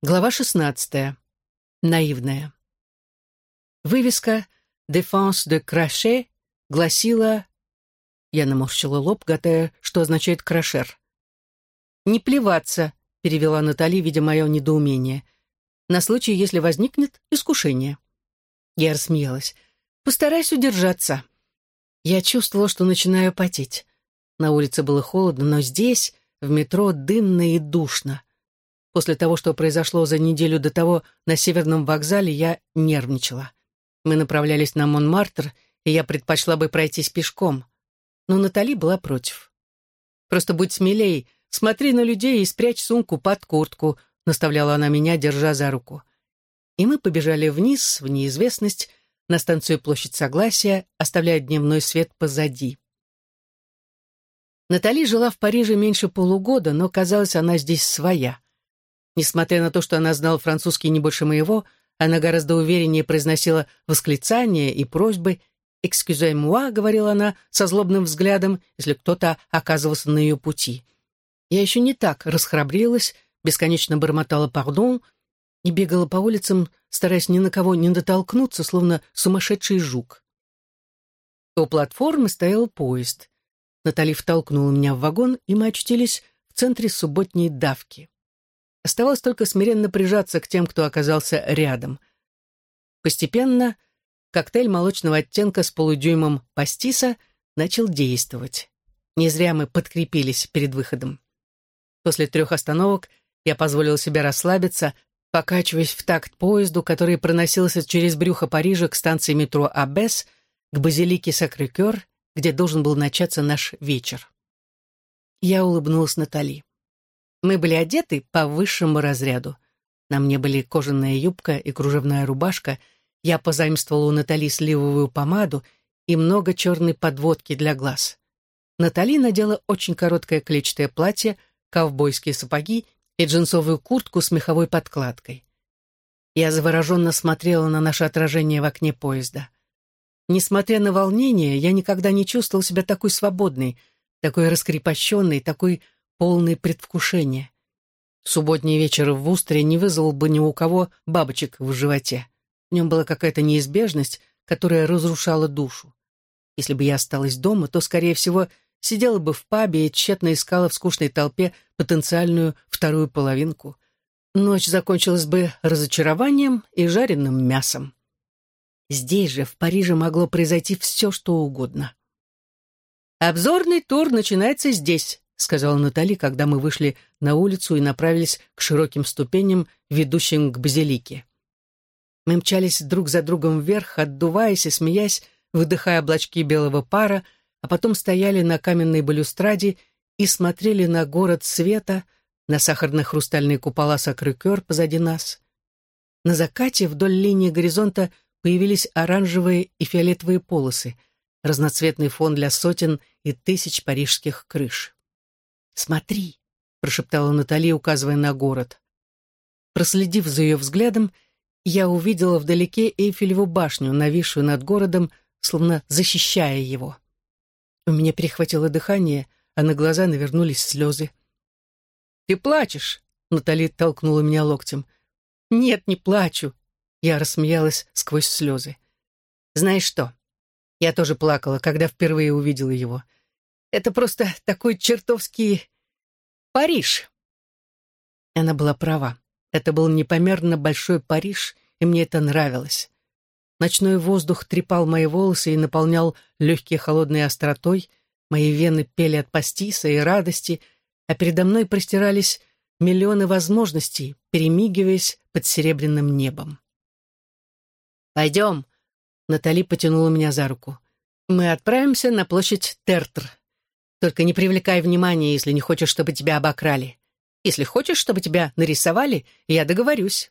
Глава 16. Наивная. Вывеска «Défense de crachet» гласила... Я наморщила лоб, гадая, что означает «крашер». «Не плеваться», — перевела Натали, видя мое недоумение, «на случай, если возникнет искушение». Я рассмеялась. «Постараюсь удержаться». Я чувствовала, что начинаю потеть. На улице было холодно, но здесь, в метро, дымно и душно. После того, что произошло за неделю до того на Северном вокзале, я нервничала. Мы направлялись на Монмартр, и я предпочла бы пройтись пешком. Но Натали была против. «Просто будь смелей, смотри на людей и спрячь сумку под куртку», наставляла она меня, держа за руку. И мы побежали вниз, в неизвестность, на станцию Площадь Согласия, оставляя дневной свет позади. Натали жила в Париже меньше полугода, но, казалось, она здесь своя. Несмотря на то, что она знала французский не больше моего, она гораздо увереннее произносила восклицания и просьбы. «Экскюзей-муа», — говорила она со злобным взглядом, если кто-то оказывался на ее пути. Я еще не так расхрабрилась, бесконечно бормотала «пардон» и бегала по улицам, стараясь ни на кого не дотолкнуться, словно сумасшедший жук. У платформы стоял поезд. Натали втолкнула меня в вагон, и мы очутились в центре субботней давки. Оставалось только смиренно прижаться к тем, кто оказался рядом. Постепенно коктейль молочного оттенка с полудюймом пастиса начал действовать. Не зря мы подкрепились перед выходом. После трех остановок я позволил себе расслабиться, покачиваясь в такт поезду, который проносился через брюхо Парижа к станции метро Абес, к базилике Сакрикер, где должен был начаться наш вечер. Я улыбнулась Натали. Мы были одеты по высшему разряду. На мне были кожаная юбка и кружевная рубашка. Я позаимствовала у Натали сливовую помаду и много черной подводки для глаз. Натали надела очень короткое клетчатое платье, ковбойские сапоги и джинсовую куртку с меховой подкладкой. Я завороженно смотрела на наше отражение в окне поезда. Несмотря на волнение, я никогда не чувствовал себя такой свободной, такой раскрепощенной, такой полный предвкушения. Субботний вечер в Устре не вызвал бы ни у кого бабочек в животе. В нем была какая-то неизбежность, которая разрушала душу. Если бы я осталась дома, то, скорее всего, сидела бы в пабе и тщетно искала в скучной толпе потенциальную вторую половинку. Ночь закончилась бы разочарованием и жареным мясом. Здесь же, в Париже, могло произойти все, что угодно. «Обзорный тур начинается здесь», — сказала Натали, когда мы вышли на улицу и направились к широким ступеням, ведущим к базилике. Мы мчались друг за другом вверх, отдуваясь и смеясь, выдыхая облачки белого пара, а потом стояли на каменной балюстраде и смотрели на город света, на сахарно-хрустальные купола Сакрыкер позади нас. На закате вдоль линии горизонта появились оранжевые и фиолетовые полосы, разноцветный фон для сотен и тысяч парижских крыш. «Смотри», — прошептала Натали, указывая на город. Проследив за ее взглядом, я увидела вдалеке Эйфелеву башню, нависшую над городом, словно защищая его. У меня перехватило дыхание, а на глаза навернулись слезы. «Ты плачешь?» — Натали толкнула меня локтем. «Нет, не плачу!» Я рассмеялась сквозь слезы. «Знаешь что? Я тоже плакала, когда впервые увидела его. Это просто такой чертовский Париж. Она была права. Это был непомерно большой Париж, и мне это нравилось. Ночной воздух трепал мои волосы и наполнял легкие холодной остротой, мои вены пели от пастиса и радости, а передо мной простирались миллионы возможностей, перемигиваясь под серебряным небом. «Пойдем», — Натали потянула меня за руку. «Мы отправимся на площадь Тертр. Только не привлекай внимания, если не хочешь, чтобы тебя обокрали. Если хочешь, чтобы тебя нарисовали, я договорюсь».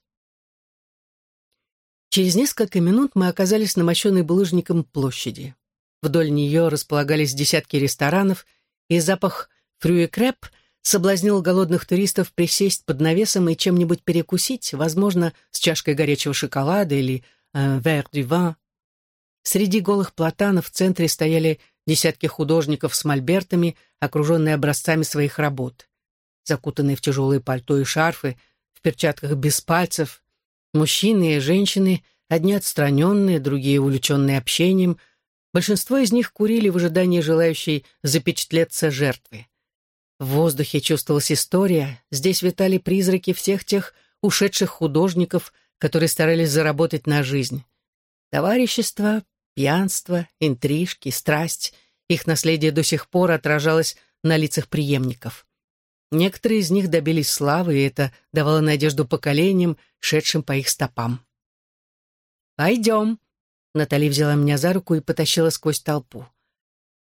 Через несколько минут мы оказались на мощенной булыжником площади. Вдоль нее располагались десятки ресторанов, и запах фрюекреп соблазнил голодных туристов присесть под навесом и чем-нибудь перекусить, возможно, с чашкой горячего шоколада или «un verre du vin». Среди голых платанов в центре стояли десятки художников с мольбертами, окруженные образцами своих работ. Закутанные в тяжелые пальто и шарфы, в перчатках без пальцев. Мужчины и женщины, одни отстраненные, другие увлеченные общением. Большинство из них курили в ожидании желающей запечатлеться жертвы. В воздухе чувствовалась история, здесь витали призраки всех тех ушедших художников, которые старались заработать на жизнь. Товарищество, пьянство, интрижки, страсть — их наследие до сих пор отражалось на лицах преемников. Некоторые из них добились славы, и это давало надежду поколениям, шедшим по их стопам. «Пойдем», — Натали взяла меня за руку и потащила сквозь толпу.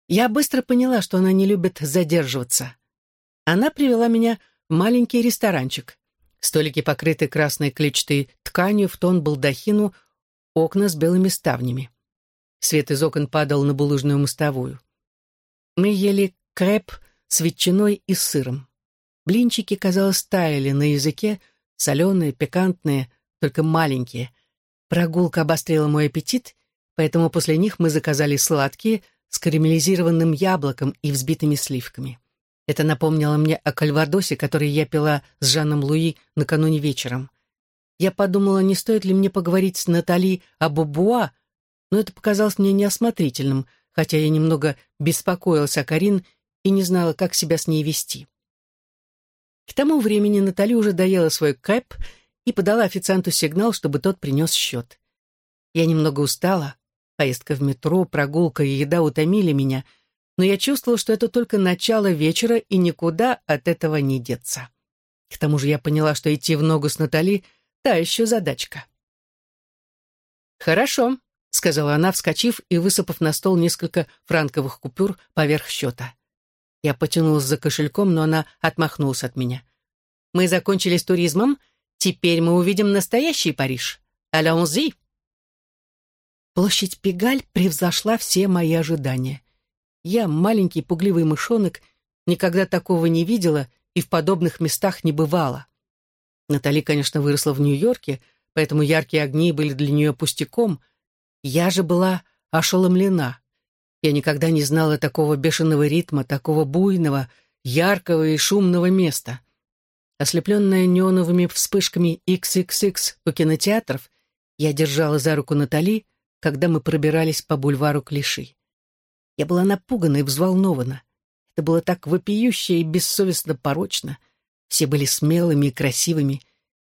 Я быстро поняла, что она не любит задерживаться. Она привела меня в маленький ресторанчик. Столики покрыты красной клетчатой тканью в тон балдахину, окна с белыми ставнями. Свет из окон падал на булыжную мостовую. Мы ели креп с ветчиной и сыром. Блинчики, казалось, таяли на языке, соленые, пикантные, только маленькие. Прогулка обострила мой аппетит, поэтому после них мы заказали сладкие с карамелизированным яблоком и взбитыми сливками. Это напомнило мне о кальвадосе, который я пила с Жаном Луи накануне вечером. Я подумала, не стоит ли мне поговорить с Натали о Бубуа, но это показалось мне неосмотрительным — хотя я немного беспокоилась о Карин и не знала, как себя с ней вести. К тому времени Натали уже доела свой кэп и подала официанту сигнал, чтобы тот принес счет. Я немного устала, поездка в метро, прогулка и еда утомили меня, но я чувствовала, что это только начало вечера и никуда от этого не деться. К тому же я поняла, что идти в ногу с Натали — та еще задачка. «Хорошо», — сказала она, вскочив и высыпав на стол несколько франковых купюр поверх счета. Я потянулась за кошельком, но она отмахнулась от меня. «Мы закончили с туризмом. Теперь мы увидим настоящий Париж. Allons-y!» Площадь Пегаль превзошла все мои ожидания. Я, маленький пугливый мышонок, никогда такого не видела и в подобных местах не бывала. Натали, конечно, выросла в Нью-Йорке, поэтому яркие огни были для нее пустяком — я же была ошеломлена. Я никогда не знала такого бешеного ритма, такого буйного, яркого и шумного места. Ослепленная неоновыми вспышками XXX у кинотеатров, я держала за руку Натали, когда мы пробирались по бульвару Клиши. Я была напугана и взволнована. Это было так вопиюще и бессовестно порочно. Все были смелыми и красивыми.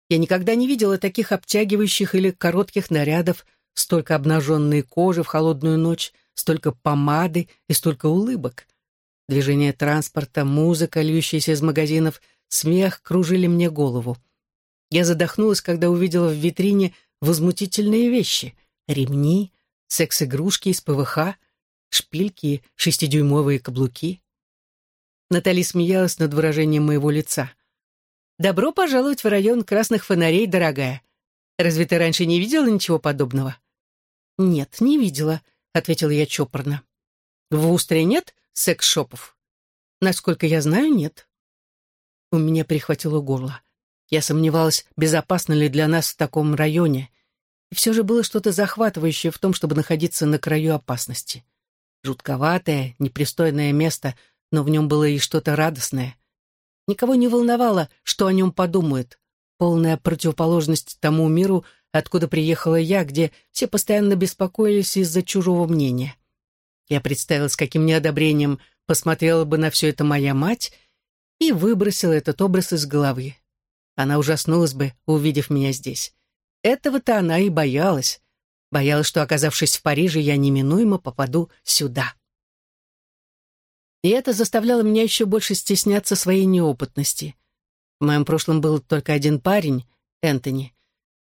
Я никогда не видела таких обтягивающих или коротких нарядов, столько обнаженной кожи в холодную ночь, столько помады и столько улыбок. Движение транспорта, музыка, льющаяся из магазинов, смех кружили мне голову. Я задохнулась, когда увидела в витрине возмутительные вещи. Ремни, секс-игрушки из ПВХ, шпильки шестидюймовые каблуки. Натали смеялась над выражением моего лица. «Добро пожаловать в район красных фонарей, дорогая. Разве ты раньше не видела ничего подобного?» «Нет, не видела», — ответила я чопорно. «В Устре нет секс-шопов?» «Насколько я знаю, нет». У меня перехватило горло. Я сомневалась, безопасно ли для нас в таком районе. И все же было что-то захватывающее в том, чтобы находиться на краю опасности. Жутковатое, непристойное место, но в нем было и что-то радостное. Никого не волновало, что о нем подумают. Полная противоположность тому миру, откуда приехала я, где все постоянно беспокоились из-за чужого мнения. Я представила, с каким неодобрением посмотрела бы на все это моя мать и выбросила этот образ из головы. Она ужаснулась бы, увидев меня здесь. Этого-то она и боялась. Боялась, что, оказавшись в Париже, я неминуемо попаду сюда. И это заставляло меня еще больше стесняться своей неопытности. В моем прошлом был только один парень, Энтони,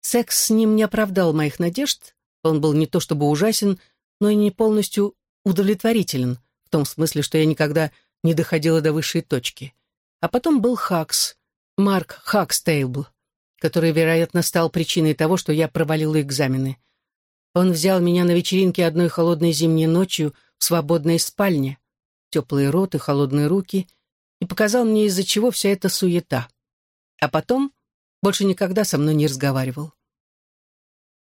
Секс с ним не оправдал моих надежд, он был не то чтобы ужасен, но и не полностью удовлетворителен, в том смысле, что я никогда не доходила до высшей точки. А потом был Хакс, Марк Хакстейбл, который, вероятно, стал причиной того, что я провалила экзамены. Он взял меня на вечеринке одной холодной зимней ночью в свободной спальне, теплый рот и холодные руки, и показал мне, из-за чего вся эта суета. А потом больше никогда со мной не разговаривал.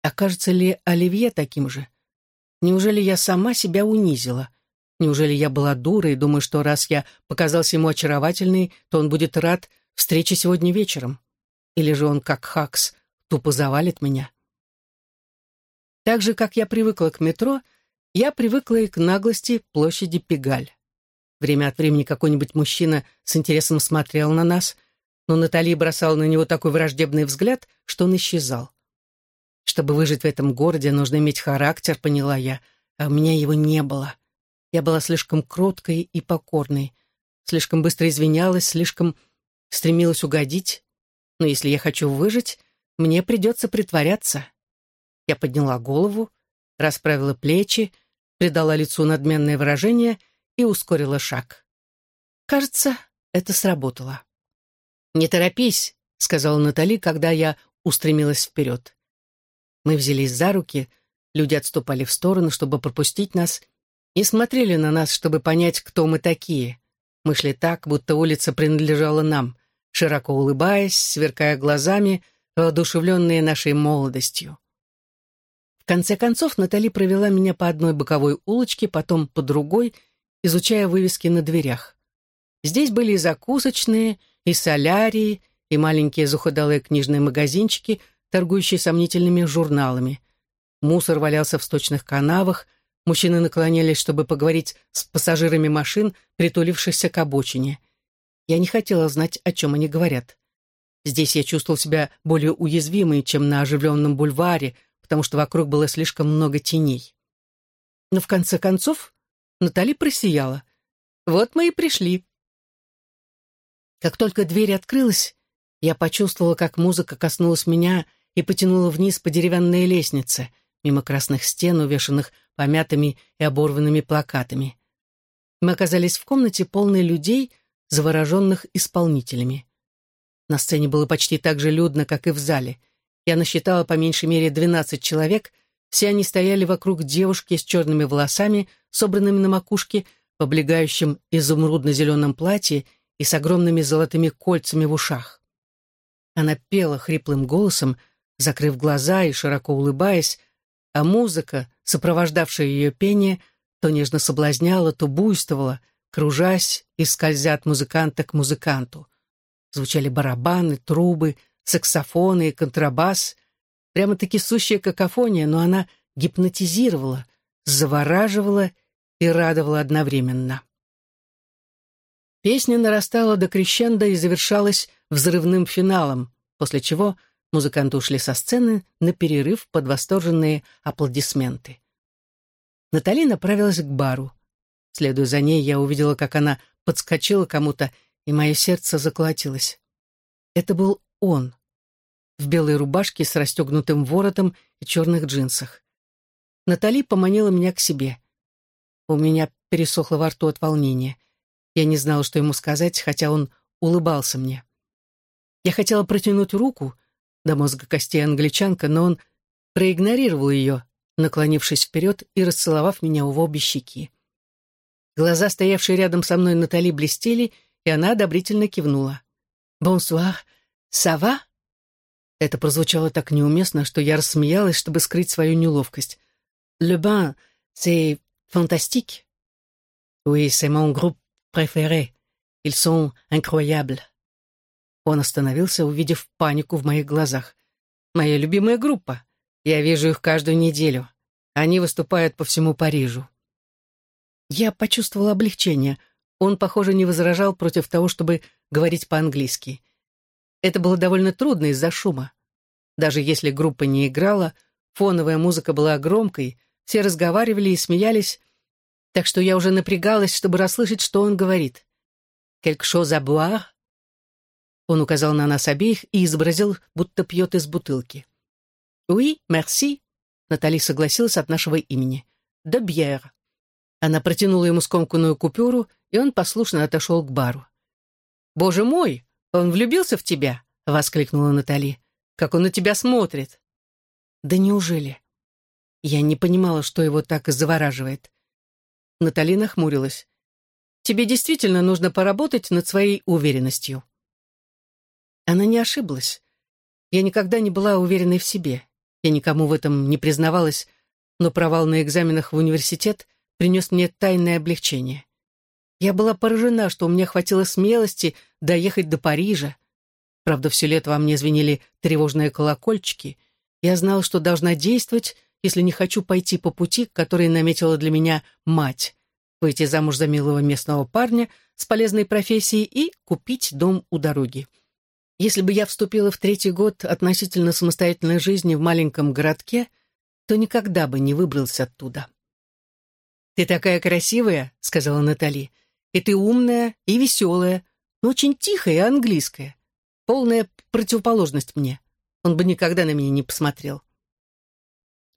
Окажется ли Оливье таким же? Неужели я сама себя унизила? Неужели я была дурой думаю, что раз я показался ему очаровательной, то он будет рад встрече сегодня вечером? Или же он, как Хакс, тупо завалит меня? Так же, как я привыкла к метро, я привыкла и к наглости площади Пегаль. Время от времени какой-нибудь мужчина с интересом смотрел на нас, но Натали бросала на него такой враждебный взгляд, что он исчезал. Чтобы выжить в этом городе, нужно иметь характер, поняла я, а у меня его не было. Я была слишком кроткой и покорной, слишком быстро извинялась, слишком стремилась угодить. Но если я хочу выжить, мне придется притворяться. Я подняла голову, расправила плечи, придала лицу надменное выражение и ускорила шаг. Кажется, это сработало. «Не торопись», — сказала Натали, когда я устремилась вперед. Мы взялись за руки, люди отступали в сторону, чтобы пропустить нас, и смотрели на нас, чтобы понять, кто мы такие. Мы шли так, будто улица принадлежала нам, широко улыбаясь, сверкая глазами, воодушевленные нашей молодостью. В конце концов Натали провела меня по одной боковой улочке, потом по другой, изучая вывески на дверях. Здесь были и закусочные, и солярии, и маленькие захудалые книжные магазинчики, торгующие сомнительными журналами. Мусор валялся в сточных канавах, мужчины наклонялись, чтобы поговорить с пассажирами машин, притулившихся к обочине. Я не хотела знать, о чем они говорят. Здесь я чувствовал себя более уязвимой, чем на оживленном бульваре, потому что вокруг было слишком много теней. Но в конце концов Натали просияла. «Вот мы и пришли». Как только дверь открылась, я почувствовала, как музыка коснулась меня и потянула вниз по деревянной лестнице, мимо красных стен, увешанных помятыми и оборванными плакатами. Мы оказались в комнате, полной людей, завороженных исполнителями. На сцене было почти так же людно, как и в зале. Я насчитала по меньшей мере двенадцать человек, все они стояли вокруг девушки с черными волосами, собранными на макушке, в облегающем изумрудно-зеленом платье и с огромными золотыми кольцами в ушах. Она пела хриплым голосом, закрыв глаза и широко улыбаясь, а музыка, сопровождавшая ее пение, то нежно соблазняла, то буйствовала, кружась и скользя от музыканта к музыканту. Звучали барабаны, трубы, саксофоны и контрабас. Прямо-таки сущая какофония, но она гипнотизировала, завораживала и радовала одновременно. Песня нарастала до крещенда и завершалась взрывным финалом, после чего музыканты ушли со сцены на перерыв под восторженные аплодисменты. Натали направилась к бару. Следуя за ней, я увидела, как она подскочила кому-то, и мое сердце заколотилось. Это был он, в белой рубашке с расстегнутым воротом и черных джинсах. Натали поманила меня к себе. У меня пересохло во рту от волнения. Я не знала, что ему сказать, хотя он улыбался мне. Я хотела протянуть руку, до мозга костей англичанка, но он проигнорировал ее, наклонившись вперед и расцеловав меня в обе щеки. Глаза, стоявшие рядом со мной Натали, блестели, и она одобрительно кивнула. «Бонсуар, сава?» Это прозвучало так неуместно, что я рассмеялась, чтобы скрыть свою неловкость. «Le bain, c'est fantastique?» «Oui, c'est mon groupe préféré. Ils sont incroyables». Он остановился, увидев панику в моих глазах. «Моя любимая группа. Я вижу их каждую неделю. Они выступают по всему Парижу». Я почувствовала облегчение. Он, похоже, не возражал против того, чтобы говорить по-английски. Это было довольно трудно из-за шума. Даже если группа не играла, фоновая музыка была громкой, все разговаривали и смеялись, так что я уже напрягалась, чтобы расслышать, что он говорит. «Quelque chose à boire?» Он указал на нас обеих и изобразил, будто пьет из бутылки. «Oui, merci», — Натали согласилась от нашего имени. «De bière». Она протянула ему скомканную купюру, и он послушно отошел к бару. «Боже мой, он влюбился в тебя!» — воскликнула Натали. «Как он на тебя смотрит!» «Да неужели?» Я не понимала, что его так завораживает. Натали нахмурилась. «Тебе действительно нужно поработать над своей уверенностью». Она не ошиблась. Я никогда не была уверенной в себе. Я никому в этом не признавалась, но провал на экзаменах в университет принес мне тайное облегчение. Я была поражена, что у меня хватило смелости доехать до Парижа. Правда, все лето во мне звенели тревожные колокольчики. Я знала, что должна действовать, если не хочу пойти по пути, который наметила для меня мать, выйти замуж за милого местного парня с полезной профессией и купить дом у дороги. Если бы я вступила в третий год относительно самостоятельной жизни в маленьком городке, то никогда бы не выбрался оттуда. «Ты такая красивая», — сказала Натали, — «и ты умная и веселая, но очень тихая и английская. Полная противоположность мне. Он бы никогда на меня не посмотрел».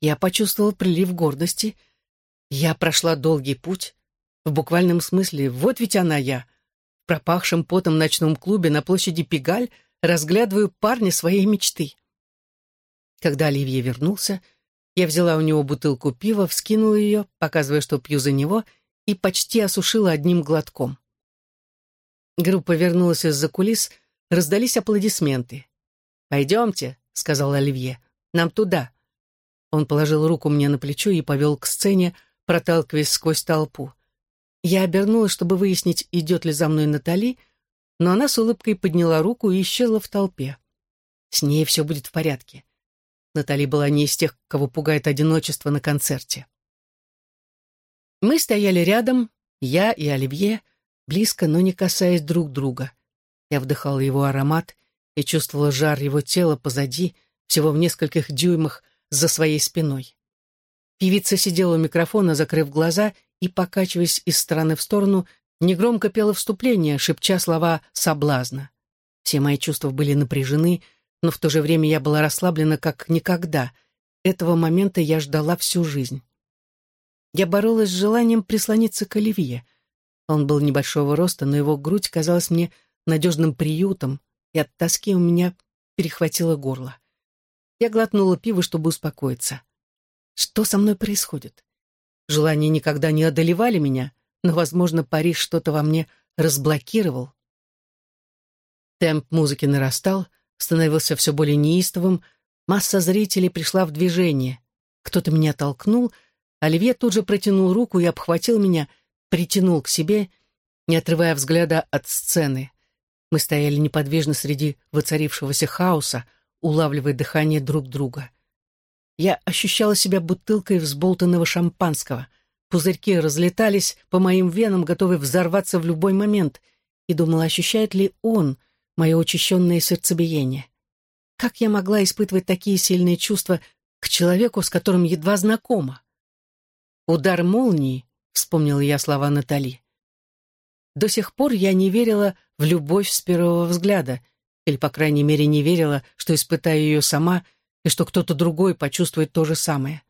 Я почувствовала прилив гордости. Я прошла долгий путь. В буквальном смысле, вот ведь она я. В пропахшем потом ночном клубе на площади Пегаль разглядываю парня своей мечты. Когда Оливье вернулся, я взяла у него бутылку пива, вскинула ее, показывая, что пью за него, и почти осушила одним глотком. Группа вернулась из-за кулис, раздались аплодисменты. «Пойдемте», — сказал Оливье, — «нам туда». Он положил руку мне на плечо и повел к сцене, проталкиваясь сквозь толпу. Я обернулась, чтобы выяснить, идет ли за мной Натали, но она с улыбкой подняла руку и исчезла в толпе. С ней все будет в порядке. Натали была не из тех, кого пугает одиночество на концерте. Мы стояли рядом, я и Оливье, близко, но не касаясь друг друга. Я вдыхала его аромат и чувствовала жар его тела позади, всего в нескольких дюймах за своей спиной. Певица сидела у микрофона, закрыв глаза и, покачиваясь из стороны в сторону, негромко пела вступление, шепча слова соблазна. Все мои чувства были напряжены, но в то же время я была расслаблена как никогда. Этого момента я ждала всю жизнь. Я боролась с желанием прислониться к Оливье. Он был небольшого роста, но его грудь казалась мне надежным приютом, и от тоски у меня перехватило горло. Я глотнула пиво, чтобы успокоиться. Что со мной происходит? Желания никогда не одолевали меня, но, возможно, Париж что-то во мне разблокировал. Темп музыки нарастал, становился все более неистовым, масса зрителей пришла в движение. Кто-то меня толкнул, Оливье тут же протянул руку и обхватил меня, притянул к себе, не отрывая взгляда от сцены. Мы стояли неподвижно среди воцарившегося хаоса, улавливая дыхание друг друга. Я ощущала себя бутылкой взболтанного шампанского. Пузырьки разлетались по моим венам, готовые взорваться в любой момент, и думала, ощущает ли он мое учащенное сердцебиение. Как я могла испытывать такие сильные чувства к человеку, с которым едва знакома? «Удар молнии», — вспомнила я слова Натали. До сих пор я не верила в любовь с первого взгляда — или, по крайней мере, не верила, что испытаю ее сама и что кто-то другой почувствует то же самое.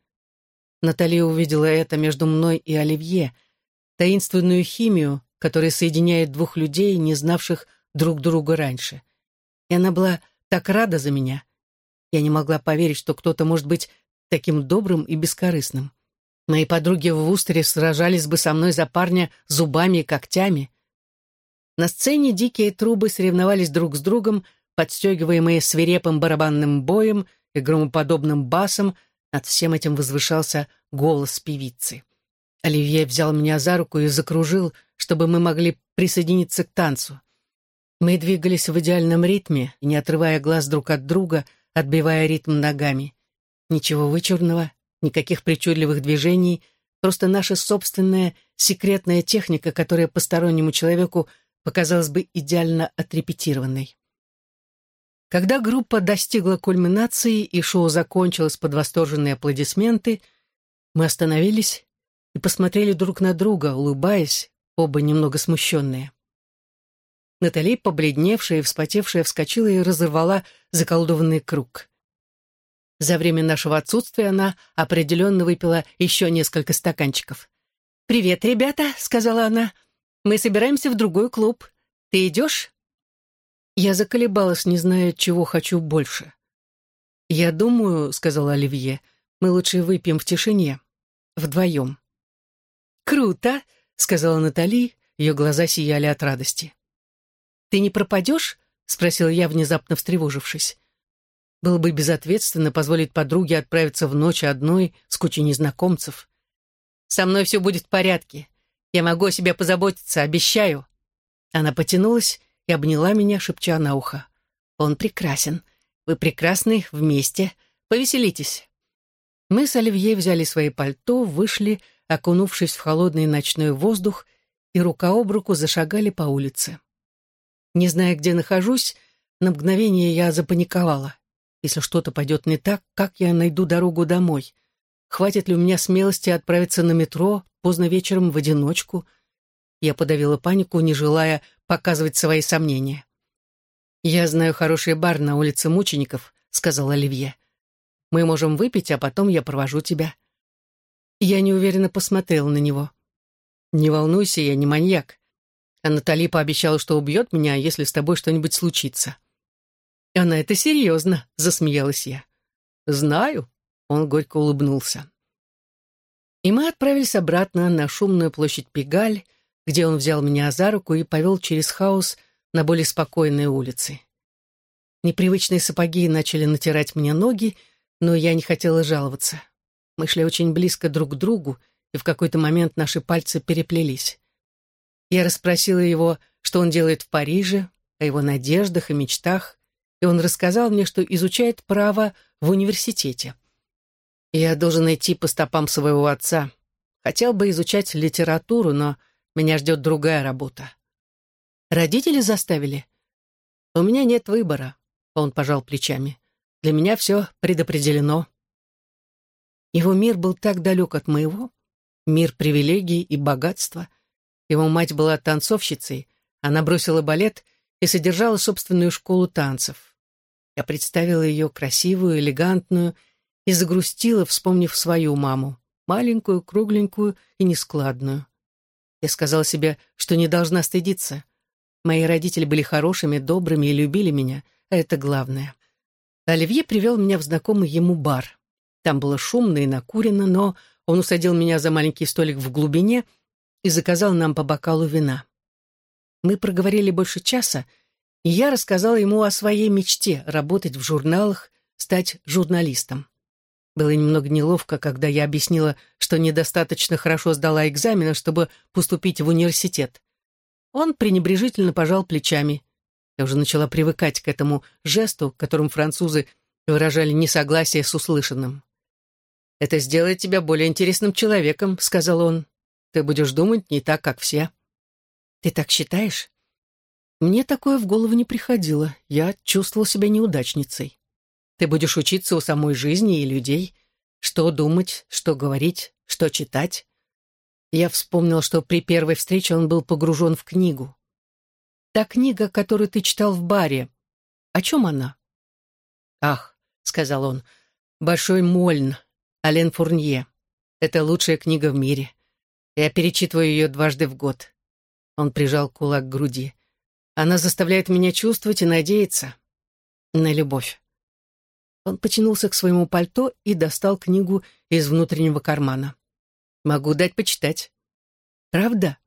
Наталья увидела это между мной и Оливье, таинственную химию, которая соединяет двух людей, не знавших друг друга раньше. И она была так рада за меня. Я не могла поверить, что кто-то может быть таким добрым и бескорыстным. Мои подруги в Вустере сражались бы со мной за парня зубами и когтями. На сцене дикие трубы соревновались друг с другом, подстегиваемые свирепым барабанным боем и громоподобным басом, над всем этим возвышался голос певицы. Оливье взял меня за руку и закружил, чтобы мы могли присоединиться к танцу. Мы двигались в идеальном ритме, не отрывая глаз друг от друга, отбивая ритм ногами. Ничего вычурного, никаких причудливых движений, просто наша собственная секретная техника, которая постороннему человеку показалась бы идеально отрепетированной. Когда группа достигла кульминации и шоу закончилось под восторженные аплодисменты, мы остановились и посмотрели друг на друга, улыбаясь, оба немного смущенные. Натали, побледневшая и вспотевшая, вскочила и разорвала заколдованный круг. За время нашего отсутствия она определенно выпила еще несколько стаканчиков. «Привет, ребята», — сказала она. Мы собираемся в другой клуб. Ты идешь?» Я заколебалась, не зная, чего хочу больше. «Я думаю», — сказала Оливье, — «мы лучше выпьем в тишине. Вдвоем». «Круто», — сказала Натали, ее глаза сияли от радости. «Ты не пропадешь?» — спросила я, внезапно встревожившись. Было бы безответственно позволить подруге отправиться в ночь одной с кучей незнакомцев. «Со мной все будет в порядке. Я могу о себе позаботиться, обещаю». Она потянулась и обняла меня, шепча на ухо. Он прекрасен. Вы прекрасны вместе. Повеселитесь. Мы с Оливье взяли свои пальто, вышли, окунувшись в холодный ночной воздух, и рука об руку зашагали по улице. Не зная, где нахожусь, на мгновение я запаниковала. Если что-то пойдет не так, как я найду дорогу домой? Хватит ли у меня смелости отправиться на метро поздно вечером в одиночку? Я подавила панику, не желая показывать свои сомнения. «Я знаю хороший бар на улице Мучеников», — сказал Оливье. «Мы можем выпить, а потом я провожу тебя». Я неуверенно посмотрела на него. «Не волнуйся, я не маньяк. А Натали пообещала, что убьет меня, если с тобой что-нибудь случится». «Она это серьезно», — засмеялась я. «Знаю», — он горько улыбнулся. И мы отправились обратно на шумную площадь Пегаль, где он взял меня за руку и повел через хаос на более спокойные улицы. Непривычные сапоги начали натирать мне ноги, но я не хотела жаловаться. Мы шли очень близко друг к другу, и в какой-то момент наши пальцы переплелись. Я расспросила его, что он делает в Париже, о его надеждах и мечтах, и он рассказал мне, что изучает право в университете. Я должен идти по стопам своего отца. Хотел бы изучать литературу, но меня ждет другая работа. Родители заставили? У меня нет выбора, он пожал плечами. Для меня все предопределено. Его мир был так далек от моего, мир привилегий и богатства. Его мать была танцовщицей, она бросила балет и содержала собственную школу танцев. Я представила ее красивую, элегантную и загрустила, вспомнив свою маму, маленькую, кругленькую и нескладную. Я сказала себе, что не должна стыдиться. Мои родители были хорошими, добрыми и любили меня, а это главное. Оливье привел меня в знакомый ему бар. Там было шумно и накурено, но он усадил меня за маленький столик в глубине и заказал нам по бокалу вина. Мы проговорили больше часа, и я рассказала ему о своей мечте — работать в журналах, стать журналистом. Было немного неловко, когда я объяснила, что недостаточно хорошо сдала экзамены, чтобы поступить в университет. Он пренебрежительно пожал плечами. Я уже начала привыкать к этому жесту, которым французы выражали несогласие с услышанным. «Это сделает тебя более интересным человеком», — сказал он. «Ты будешь думать не так, как все». «Ты так считаешь?» Мне такое в голову не приходило. Я чувствовал себя неудачницей. Ты будешь учиться у самой жизни и людей. Что думать, что говорить, что читать. Я вспомнил, что при первой встрече он был погружен в книгу. «Та книга, которую ты читал в баре, о чем она?» «Ах», — сказал он, — «Большой Мольн, Ален Фурнье. Это лучшая книга в мире. Я перечитываю ее дважды в год». Он прижал кулак к груди. «Она заставляет меня чувствовать и надеяться на любовь». Он потянулся к своему пальто и достал книгу из внутреннего кармана. «Могу дать почитать». «Правда?»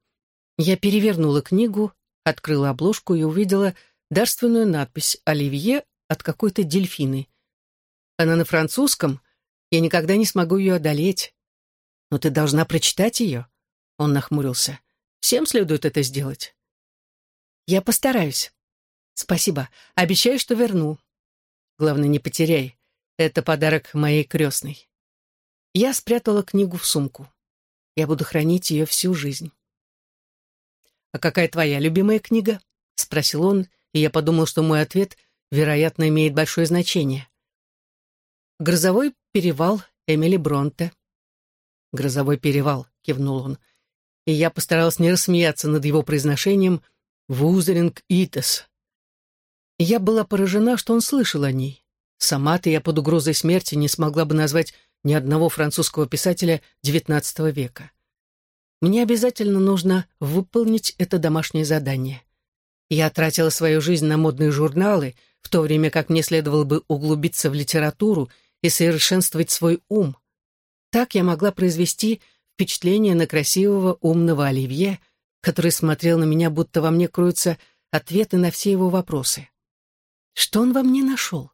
Я перевернула книгу, открыла обложку и увидела дарственную надпись «Оливье» от какой-то дельфины. Она на французском, я никогда не смогу ее одолеть. Но ты должна прочитать ее. Он нахмурился. Всем следует это сделать. Я постараюсь. Спасибо. Обещаю, что верну. Главное, не потеряй. Это подарок моей крестной. Я спрятала книгу в сумку. Я буду хранить ее всю жизнь. «А какая твоя любимая книга?» — спросил он, и я подумал, что мой ответ, вероятно, имеет большое значение. «Грозовой перевал Эмили Бронте». «Грозовой перевал», — кивнул он. И я постаралась не рассмеяться над его произношением «Вузеринг Итес». Я была поражена, что он слышал о ней. Сама-то я под угрозой смерти не смогла бы назвать ни одного французского писателя XIX века. Мне обязательно нужно выполнить это домашнее задание. Я тратила свою жизнь на модные журналы, в то время как мне следовало бы углубиться в литературу и совершенствовать свой ум. Так я могла произвести впечатление на красивого, умного Оливье, который смотрел на меня, будто во мне кроются ответы на все его вопросы. Что он во мне нашел?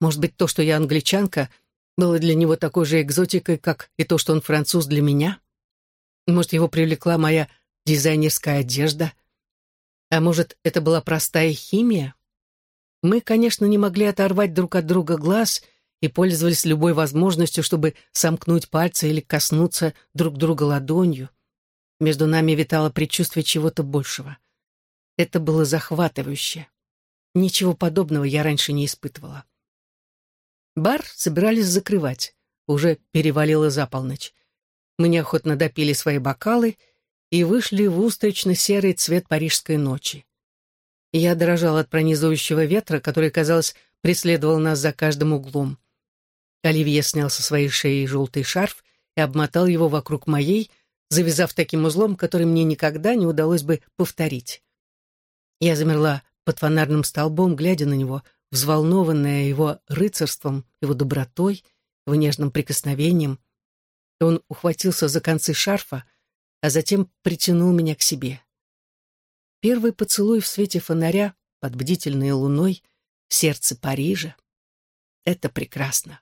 Может быть, то, что я англичанка, было для него такой же экзотикой, как и то, что он француз для меня? Может, его привлекла моя дизайнерская одежда? А может, это была простая химия? Мы, конечно, не могли оторвать друг от друга глаз и пользовались любой возможностью, чтобы сомкнуть пальцы или коснуться друг друга ладонью. Между нами витало предчувствие чего-то большего. Это было захватывающе. Ничего подобного я раньше не испытывала. Бар собирались закрывать. Уже перевалило за полночь. Мы неохотно допили свои бокалы и вышли в устрично-серый цвет парижской ночи. Я дрожал от пронизывающего ветра, который, казалось, преследовал нас за каждым углом. Оливье снял со своей шеи желтый шарф и обмотал его вокруг моей, завязав таким узлом, который мне никогда не удалось бы повторить. Я замерла под фонарным столбом, глядя на него, взволнованная его рыцарством, его добротой, его нежным прикосновением. Он ухватился за концы шарфа, а затем притянул меня к себе. Первый поцелуй в свете фонаря под бдительной луной в сердце Парижа. Это прекрасно.